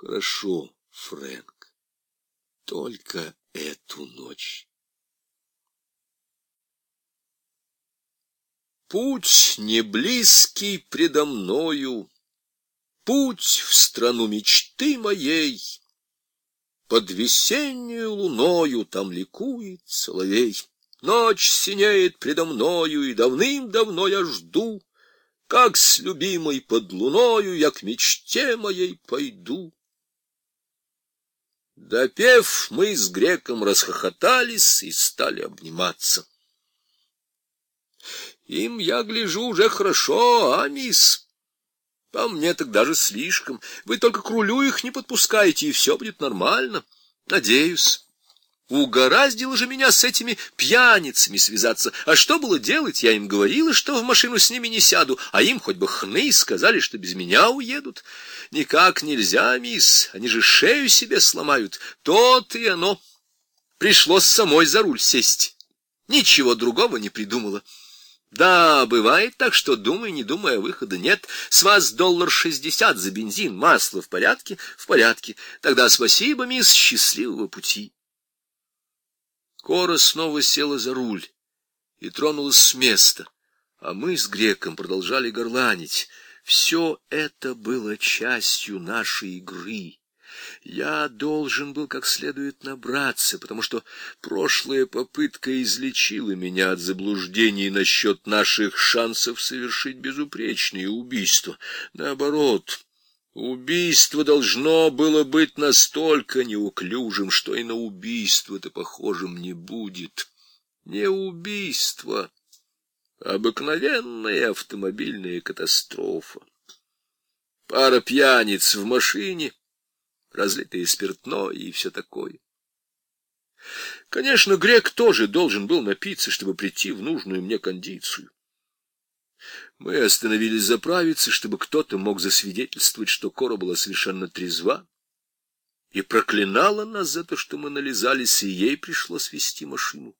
Хорошо, Фрэнк, только эту ночь. Путь не близкий предо мною, Путь в страну мечты моей. Под весеннюю луною там ликует соловей. Ночь синеет предо мною, и давным-давно я жду, Как с любимой под луною я к мечте моей пойду. Допев, мы с греком расхохотались и стали обниматься. Им, я гляжу, уже хорошо, а, мисс? По мне так даже слишком. Вы только к рулю их не подпускаете, и все будет нормально. Надеюсь. Угораздило же меня с этими пьяницами связаться. А что было делать? Я им говорила, что в машину с ними не сяду, а им хоть бы хны сказали, что без меня уедут. Никак нельзя, мисс, они же шею себе сломают. То и оно. Пришлось самой за руль сесть. Ничего другого не придумала. Да, бывает так, что, думай, не думая, выхода нет. С вас доллар шестьдесят за бензин, масло в порядке? В порядке. Тогда спасибо, мисс, счастливого пути. Кора снова села за руль и тронулась с места, а мы с греком продолжали горланить. Все это было частью нашей игры. Я должен был как следует набраться, потому что прошлая попытка излечила меня от заблуждений насчет наших шансов совершить безупречные убийства. Наоборот, Убийство должно было быть настолько неуклюжим, что и на убийство-то похожим не будет. Не убийство, а обыкновенная автомобильная катастрофа. Пара пьяниц в машине, разлитое спиртное и все такое. Конечно, грек тоже должен был напиться, чтобы прийти в нужную мне кондицию. Мы остановились заправиться, чтобы кто-то мог засвидетельствовать, что Кора была совершенно трезва, и проклинала нас за то, что мы нализались, и ей пришлось вести машину.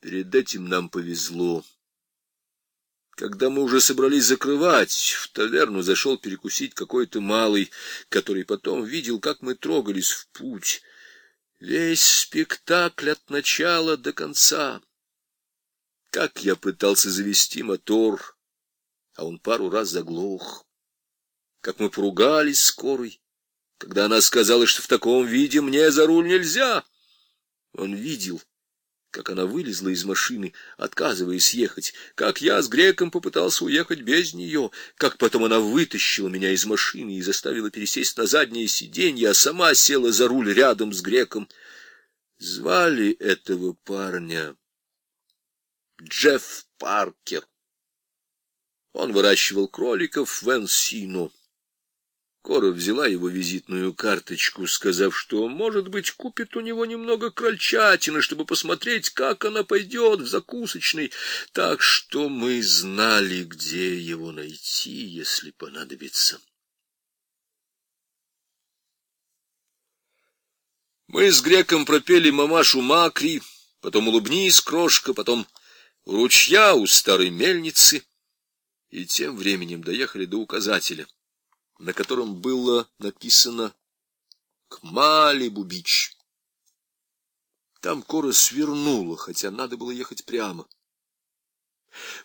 Перед этим нам повезло. Когда мы уже собрались закрывать, в таверну зашел перекусить какой-то малый, который потом видел, как мы трогались в путь. Весь спектакль от начала до конца — как я пытался завести мотор, а он пару раз заглох. Как мы поругались скорой, когда она сказала, что в таком виде мне за руль нельзя. Он видел, как она вылезла из машины, отказываясь ехать, как я с греком попытался уехать без нее, как потом она вытащила меня из машины и заставила пересесть на заднее сиденье, а сама села за руль рядом с греком. Звали этого парня Джефф Паркер. Он выращивал кроликов в Энсино. Кора взяла его визитную карточку, сказав, что, может быть, купит у него немного крольчатины, чтобы посмотреть, как она пойдет в закусочный. Так что мы знали, где его найти, если понадобится. Мы с греком пропели мамашу Макри, потом улыбнись, крошка, потом ручья у старой мельницы, и тем временем доехали до указателя, на котором было написано «Кмали-Бубич». Там Кора свернула, хотя надо было ехать прямо.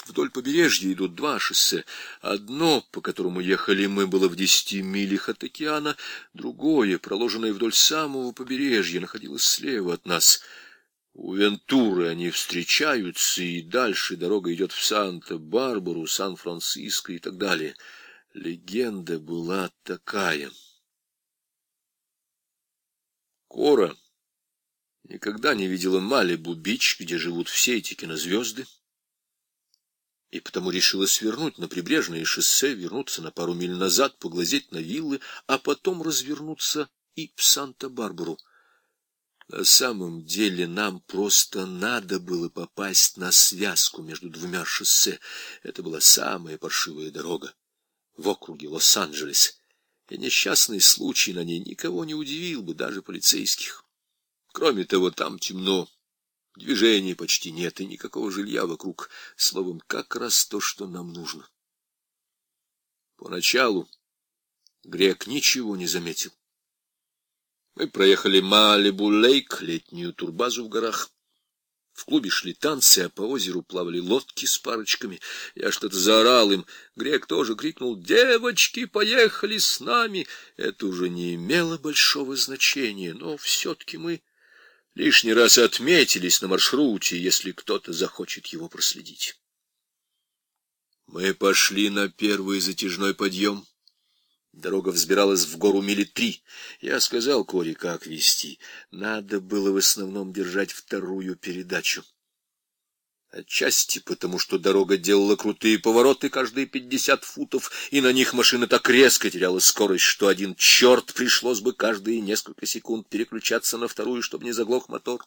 Вдоль побережья идут два шоссе. Одно, по которому ехали мы, было в десяти милях от океана, другое, проложенное вдоль самого побережья, находилось слева от нас — у Вентуры они встречаются, и дальше дорога идет в Санта-Барбару, Сан-Франциско и так далее. Легенда была такая. Кора никогда не видела Малибу-Бич, где живут все эти кинозвезды, и потому решила свернуть на прибрежное шоссе, вернуться на пару миль назад, поглазеть на виллы, а потом развернуться и в Санта-Барбару. На самом деле нам просто надо было попасть на связку между двумя шоссе. Это была самая паршивая дорога в округе Лос-Анджелес. И несчастный случай на ней никого не удивил бы, даже полицейских. Кроме того, там темно, движения почти нет и никакого жилья вокруг. Словом, как раз то, что нам нужно. Поначалу Грек ничего не заметил. Мы проехали Малибу-Лейк, летнюю турбазу в горах. В клубе шли танцы, а по озеру плавали лодки с парочками. Я что-то заорал им. Грек тоже крикнул «Девочки, поехали с нами!» Это уже не имело большого значения, но все-таки мы лишний раз отметились на маршруте, если кто-то захочет его проследить. Мы пошли на первый затяжной подъем. Дорога взбиралась в гору мили три. Я сказал Коре, как вести. Надо было в основном держать вторую передачу. Отчасти потому, что дорога делала крутые повороты каждые пятьдесят футов, и на них машина так резко теряла скорость, что один черт пришлось бы каждые несколько секунд переключаться на вторую, чтобы не заглох мотор.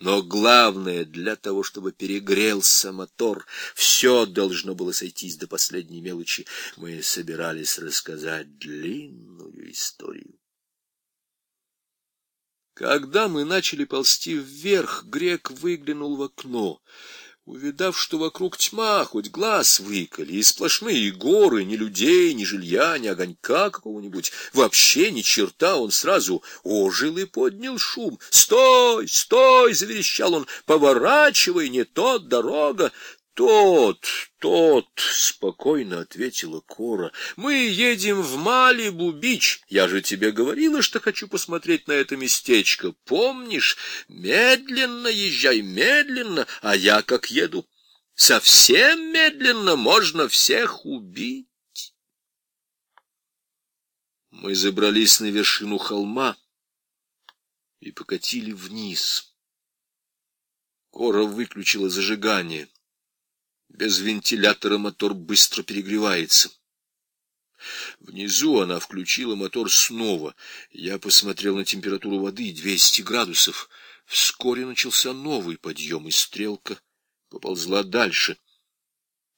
Но главное, для того, чтобы перегрелся мотор, все должно было сойтись до последней мелочи. Мы собирались рассказать длинную историю. Когда мы начали ползти вверх, грек выглянул в окно. Увидав, что вокруг тьма, хоть глаз выколи, и сплошные горы, ни людей, ни жилья, ни огонька какого-нибудь, вообще ни черта, он сразу ожил и поднял шум. «Стой! Стой!» — заверещал он. «Поворачивай, не тот дорога!» «Тот, тот!» — спокойно ответила Кора. «Мы едем в Малибу-Бич. Я же тебе говорила, что хочу посмотреть на это местечко. Помнишь? Медленно езжай, медленно, а я как еду. Совсем медленно можно всех убить». Мы забрались на вершину холма и покатили вниз. Кора выключила зажигание. Без вентилятора мотор быстро перегревается. Внизу она включила мотор снова. Я посмотрел на температуру воды — 200 градусов. Вскоре начался новый подъем, и стрелка поползла дальше.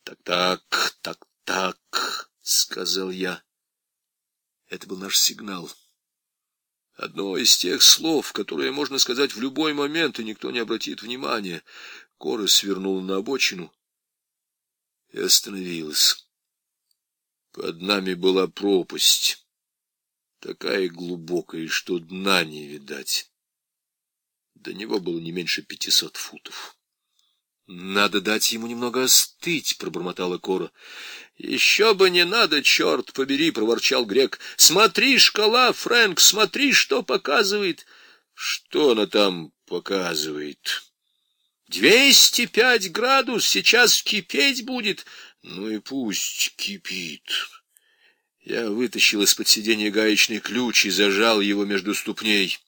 «Так, так, так, так», — сказал я. Это был наш сигнал. Одно из тех слов, которые можно сказать в любой момент, и никто не обратит внимания. Кора свернула на обочину и остановилась. Под нами была пропасть, такая глубокая, что дна не видать. До него было не меньше пятисот футов. — Надо дать ему немного остыть, — пробормотала Кора. — Еще бы не надо, черт побери, — проворчал грек. — Смотри, шкала, Фрэнк, смотри, что показывает. — Что она там показывает? Двести пять градус, сейчас кипеть будет. Ну и пусть кипит. Я вытащил из-под сиденья гаечный ключ и зажал его между ступней.